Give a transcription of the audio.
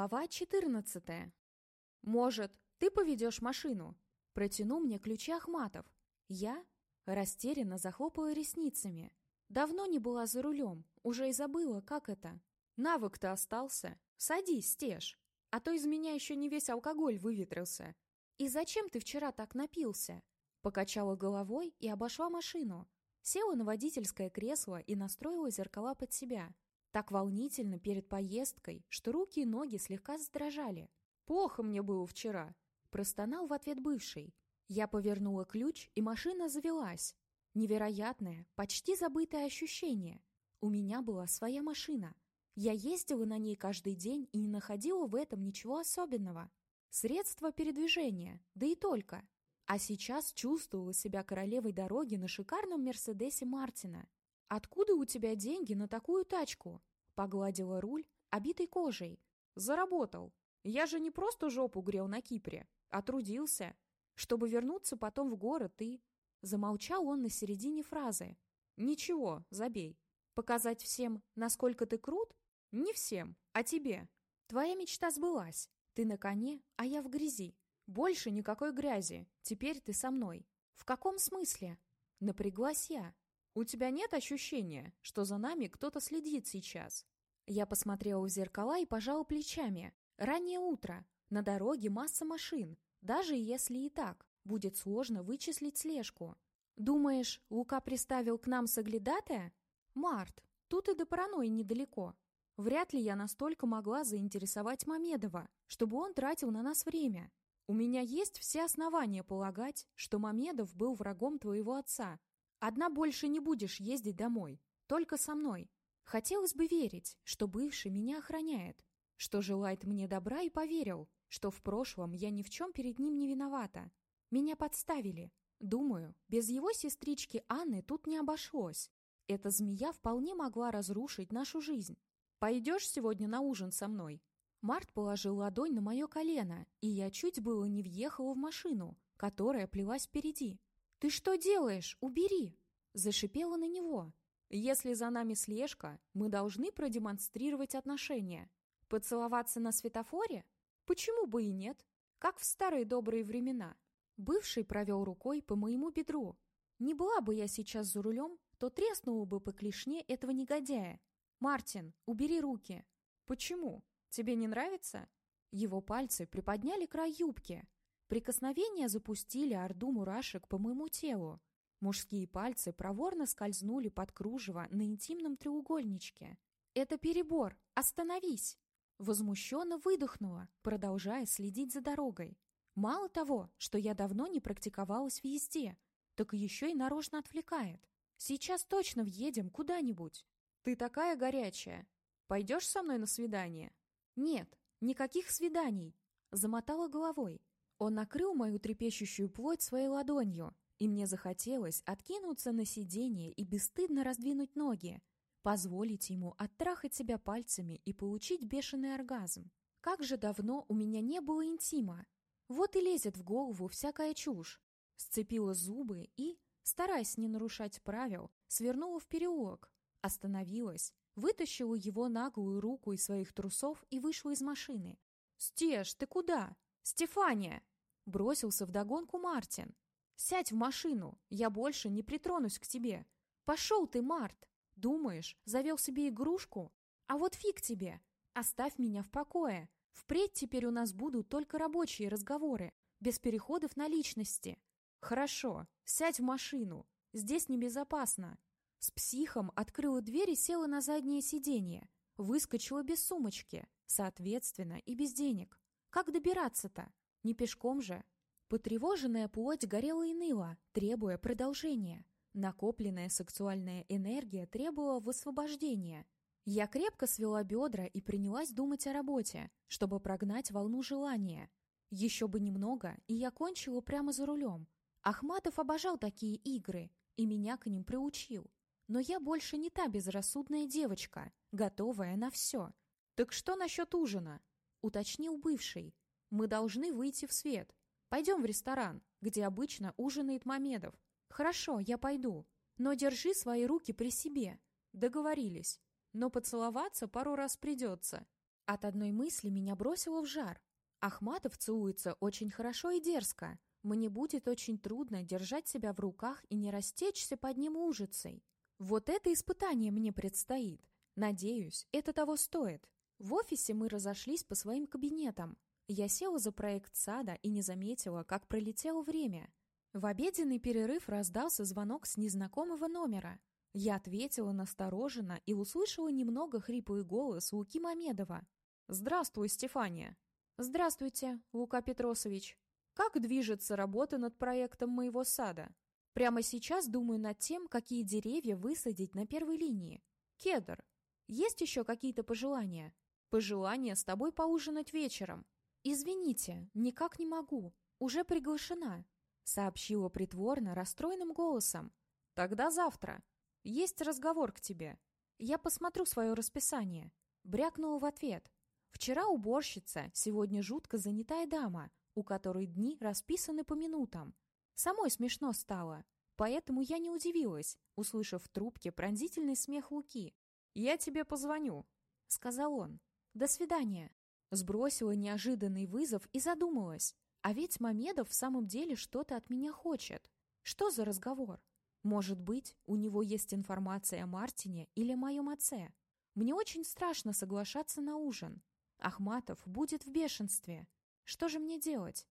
Глава 14. «Может, ты поведешь машину?» Протянул мне ключи Ахматов. Я растерянно захлопала ресницами. Давно не была за рулем, уже и забыла, как это. Навык-то остался. Садись, стеж. А то из меня еще не весь алкоголь выветрился. И зачем ты вчера так напился? Покачала головой и обошла машину. Села на водительское кресло и настроила зеркала под себя. Так волнительно перед поездкой, что руки и ноги слегка задрожали. «Плохо мне было вчера», — простонал в ответ бывший. Я повернула ключ, и машина завелась. Невероятное, почти забытое ощущение. У меня была своя машина. Я ездила на ней каждый день и не находила в этом ничего особенного. Средство передвижения, да и только. А сейчас чувствовала себя королевой дороги на шикарном Мерседесе Мартина. «Откуда у тебя деньги на такую тачку?» Погладила руль, обитой кожей. «Заработал. Я же не просто жопу грел на Кипре, а трудился, чтобы вернуться потом в город и...» Замолчал он на середине фразы. «Ничего, забей. Показать всем, насколько ты крут? Не всем, а тебе. Твоя мечта сбылась. Ты на коне, а я в грязи. Больше никакой грязи. Теперь ты со мной. В каком смысле? Напряглась я. У тебя нет ощущения, что за нами кто-то следит сейчас? Я посмотрела в зеркала и пожала плечами. Раннее утро. На дороге масса машин. Даже если и так, будет сложно вычислить слежку. Думаешь, Лука приставил к нам соглядатая? Март, тут и до паранойи недалеко. Вряд ли я настолько могла заинтересовать Мамедова, чтобы он тратил на нас время. У меня есть все основания полагать, что Мамедов был врагом твоего отца. Одна больше не будешь ездить домой, только со мной. Хотелось бы верить, что бывший меня охраняет, что желает мне добра и поверил, что в прошлом я ни в чем перед ним не виновата. Меня подставили. Думаю, без его сестрички Анны тут не обошлось. Эта змея вполне могла разрушить нашу жизнь. «Пойдешь сегодня на ужин со мной?» Март положил ладонь на мое колено, и я чуть было не въехала в машину, которая плелась впереди. «Ты что делаешь? Убери!» Зашипела на него. «Если за нами слежка, мы должны продемонстрировать отношения. Поцеловаться на светофоре? Почему бы и нет? Как в старые добрые времена». Бывший провел рукой по моему бедру. Не была бы я сейчас за рулем, то треснула бы по клешне этого негодяя, «Мартин, убери руки!» «Почему? Тебе не нравится?» Его пальцы приподняли край юбки. Прикосновения запустили орду мурашек по моему телу. Мужские пальцы проворно скользнули под кружево на интимном треугольничке. «Это перебор! Остановись!» Возмущенно выдохнула, продолжая следить за дорогой. Мало того, что я давно не практиковалась в езде, так еще и нарочно отвлекает. Сейчас точно въедем куда-нибудь. «Ты такая горячая. Пойдешь со мной на свидание?» «Нет, никаких свиданий!» Замотала головой. Он накрыл мою трепещущую плоть своей ладонью, и мне захотелось откинуться на сиденье и бесстыдно раздвинуть ноги, позволить ему оттрахать себя пальцами и получить бешеный оргазм. Как же давно у меня не было интима! Вот и лезет в голову всякая чушь. Сцепила зубы и, стараясь не нарушать правил, свернула в переулок, Остановилась, вытащила его наглую руку из своих трусов и вышла из машины. «Стеж, ты куда? Стефания!» Бросился вдогонку Мартин. «Сядь в машину, я больше не притронусь к тебе. Пошел ты, Март! Думаешь, завел себе игрушку? А вот фиг тебе! Оставь меня в покое. Впредь теперь у нас будут только рабочие разговоры, без переходов на личности. Хорошо, сядь в машину. Здесь небезопасно. С психом открыла дверь и села на заднее сиденье. Выскочила без сумочки, соответственно, и без денег. Как добираться-то? Не пешком же. Потревоженная плоть горела и ныла, требуя продолжения. Накопленная сексуальная энергия требовала высвобождения. Я крепко свела бедра и принялась думать о работе, чтобы прогнать волну желания. Еще бы немного, и я кончила прямо за рулем. Ахматов обожал такие игры, и меня к ним приучил. Но я больше не та безрассудная девочка, готовая на все. «Так что насчет ужина?» — уточнил бывший. «Мы должны выйти в свет. Пойдем в ресторан, где обычно ужинает Мамедов. Хорошо, я пойду. Но держи свои руки при себе. Договорились. Но поцеловаться пару раз придется. От одной мысли меня бросило в жар. Ахматов целуется очень хорошо и дерзко. Мне будет очень трудно держать себя в руках и не растечься под ним ужицей. Вот это испытание мне предстоит. Надеюсь, это того стоит. В офисе мы разошлись по своим кабинетам. Я села за проект сада и не заметила, как пролетело время. В обеденный перерыв раздался звонок с незнакомого номера. Я ответила настороженно и услышала немного хриплый голос Луки Мамедова. «Здравствуй, Стефания!» «Здравствуйте, Лука Петросович!» Как движется работа над проектом моего сада? Прямо сейчас думаю над тем, какие деревья высадить на первой линии. Кедр. Есть еще какие-то пожелания? Пожелание с тобой поужинать вечером. Извините, никак не могу. Уже приглашена. Сообщила притворно, расстроенным голосом. Тогда завтра. Есть разговор к тебе. Я посмотрю свое расписание. Брякнула в ответ. Вчера уборщица, сегодня жутко занятая дама у которой дни расписаны по минутам. Самой смешно стало, поэтому я не удивилась, услышав в трубке пронзительный смех Луки. «Я тебе позвоню», — сказал он. «До свидания». Сбросила неожиданный вызов и задумалась. А ведь Мамедов в самом деле что-то от меня хочет. Что за разговор? Может быть, у него есть информация о Мартине или моем отце? Мне очень страшно соглашаться на ужин. Ахматов будет в бешенстве. Что же мне делать?